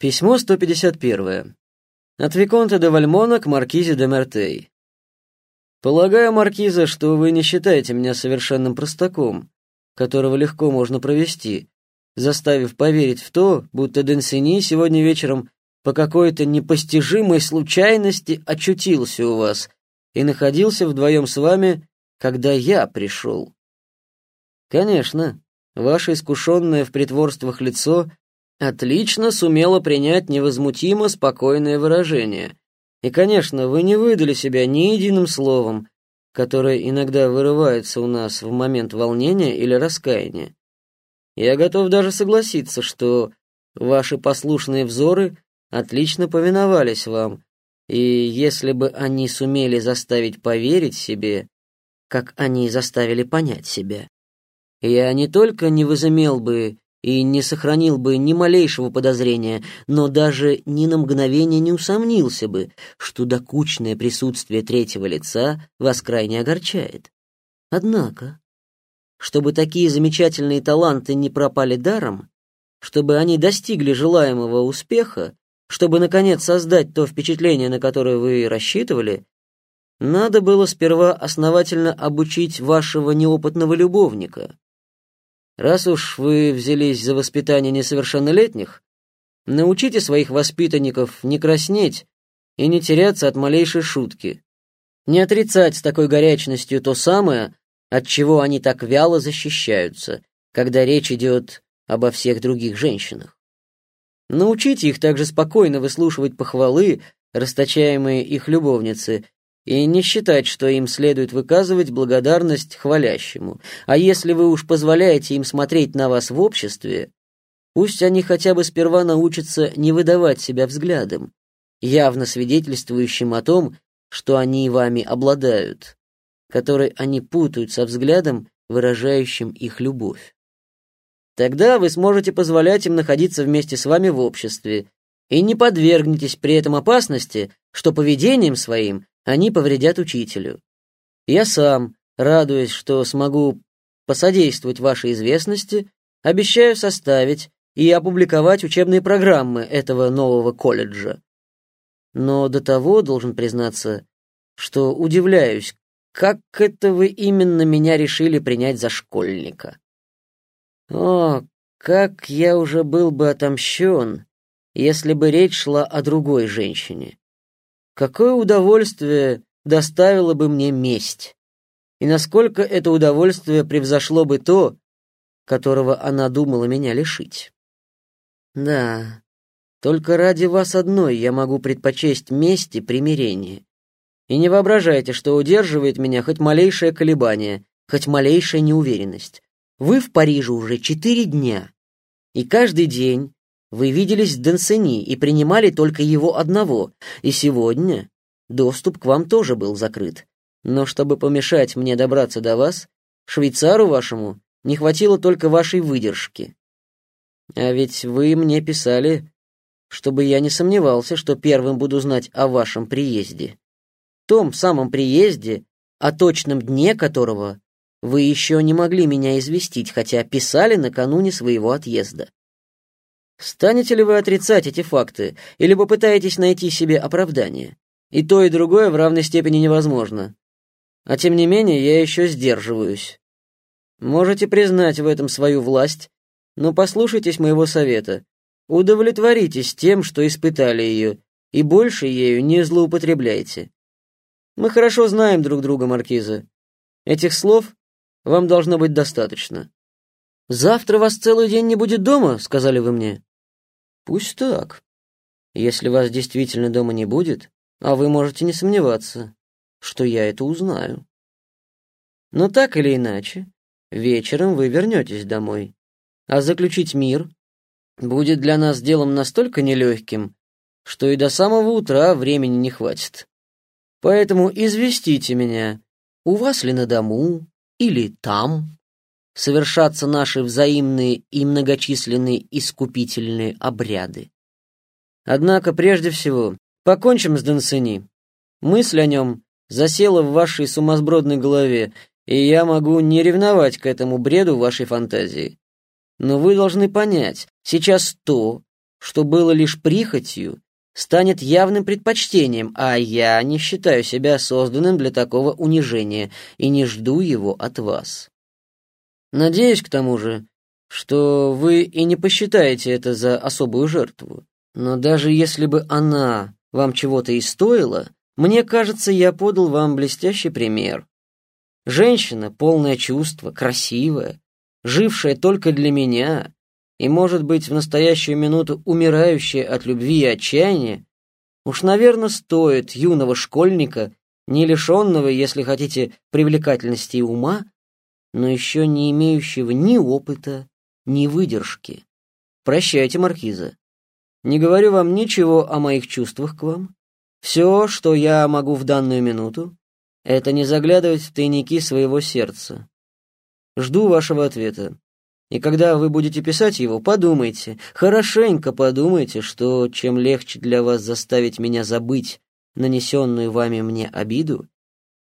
Письмо 151. От Виконта де Вальмона к Маркизе де Мертей. Полагаю, Маркиза, что вы не считаете меня совершенным простаком, которого легко можно провести, заставив поверить в то, будто Денсини сегодня вечером по какой-то непостижимой случайности очутился у вас и находился вдвоем с вами, когда я пришел. Конечно, ваше искушенное в притворствах лицо отлично сумела принять невозмутимо спокойное выражение. И, конечно, вы не выдали себя ни единым словом, которое иногда вырывается у нас в момент волнения или раскаяния. Я готов даже согласиться, что ваши послушные взоры отлично повиновались вам, и если бы они сумели заставить поверить себе, как они заставили понять себя, я не только не возымел бы и не сохранил бы ни малейшего подозрения, но даже ни на мгновение не усомнился бы, что докучное присутствие третьего лица вас крайне огорчает. Однако, чтобы такие замечательные таланты не пропали даром, чтобы они достигли желаемого успеха, чтобы, наконец, создать то впечатление, на которое вы рассчитывали, надо было сперва основательно обучить вашего неопытного любовника, Раз уж вы взялись за воспитание несовершеннолетних, научите своих воспитанников не краснеть и не теряться от малейшей шутки, не отрицать с такой горячностью то самое, от чего они так вяло защищаются, когда речь идет обо всех других женщинах. Научите их также спокойно выслушивать похвалы, расточаемые их любовницы, и не считать, что им следует выказывать благодарность хвалящему. А если вы уж позволяете им смотреть на вас в обществе, пусть они хотя бы сперва научатся не выдавать себя взглядом, явно свидетельствующим о том, что они вами обладают, который они путают со взглядом, выражающим их любовь. Тогда вы сможете позволять им находиться вместе с вами в обществе и не подвергнетесь при этом опасности, что поведением своим они повредят учителю. Я сам, радуясь, что смогу посодействовать вашей известности, обещаю составить и опубликовать учебные программы этого нового колледжа. Но до того, должен признаться, что удивляюсь, как это вы именно меня решили принять за школьника. О, как я уже был бы отомщен, если бы речь шла о другой женщине. Какое удовольствие доставила бы мне месть? И насколько это удовольствие превзошло бы то, которого она думала меня лишить? Да, только ради вас одной я могу предпочесть месть и примирение. И не воображайте, что удерживает меня хоть малейшее колебание, хоть малейшая неуверенность. Вы в Париже уже четыре дня, и каждый день вы виделись с Денсени и принимали только его одного, и сегодня доступ к вам тоже был закрыт. Но чтобы помешать мне добраться до вас, швейцару вашему не хватило только вашей выдержки. А ведь вы мне писали, чтобы я не сомневался, что первым буду знать о вашем приезде. Том самом приезде, о точном дне которого вы еще не могли меня известить, хотя писали накануне своего отъезда. Станете ли вы отрицать эти факты или попытаетесь найти себе оправдание? И то, и другое в равной степени невозможно. А тем не менее, я еще сдерживаюсь. Можете признать в этом свою власть, но послушайтесь моего совета. Удовлетворитесь тем, что испытали ее, и больше ею не злоупотребляйте. Мы хорошо знаем друг друга, Маркиза. Этих слов вам должно быть достаточно. «Завтра вас целый день не будет дома», — сказали вы мне. Пусть так. Если вас действительно дома не будет, а вы можете не сомневаться, что я это узнаю. Но так или иначе, вечером вы вернетесь домой, а заключить мир будет для нас делом настолько нелегким, что и до самого утра времени не хватит. Поэтому известите меня, у вас ли на дому или там совершаться наши взаимные и многочисленные искупительные обряды. Однако прежде всего покончим с Дансени. Мысль о нем засела в вашей сумасбродной голове, и я могу не ревновать к этому бреду вашей фантазии. Но вы должны понять, сейчас то, что было лишь прихотью, станет явным предпочтением, а я не считаю себя созданным для такого унижения и не жду его от вас. Надеюсь, к тому же, что вы и не посчитаете это за особую жертву. Но даже если бы она вам чего-то и стоила, мне кажется, я подал вам блестящий пример. Женщина, полная чувства, красивая, жившая только для меня и, может быть, в настоящую минуту умирающая от любви и отчаяния, уж, наверное, стоит юного школьника, не лишенного, если хотите, привлекательности и ума, но еще не имеющего ни опыта, ни выдержки. Прощайте, Маркиза. Не говорю вам ничего о моих чувствах к вам. Все, что я могу в данную минуту, это не заглядывать в тайники своего сердца. Жду вашего ответа. И когда вы будете писать его, подумайте, хорошенько подумайте, что чем легче для вас заставить меня забыть нанесенную вами мне обиду,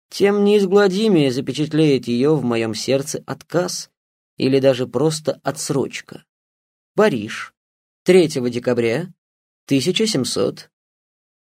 тем неизгладимее запечатлеет ее в моем сердце отказ или даже просто отсрочка. Париж. 3 декабря 1700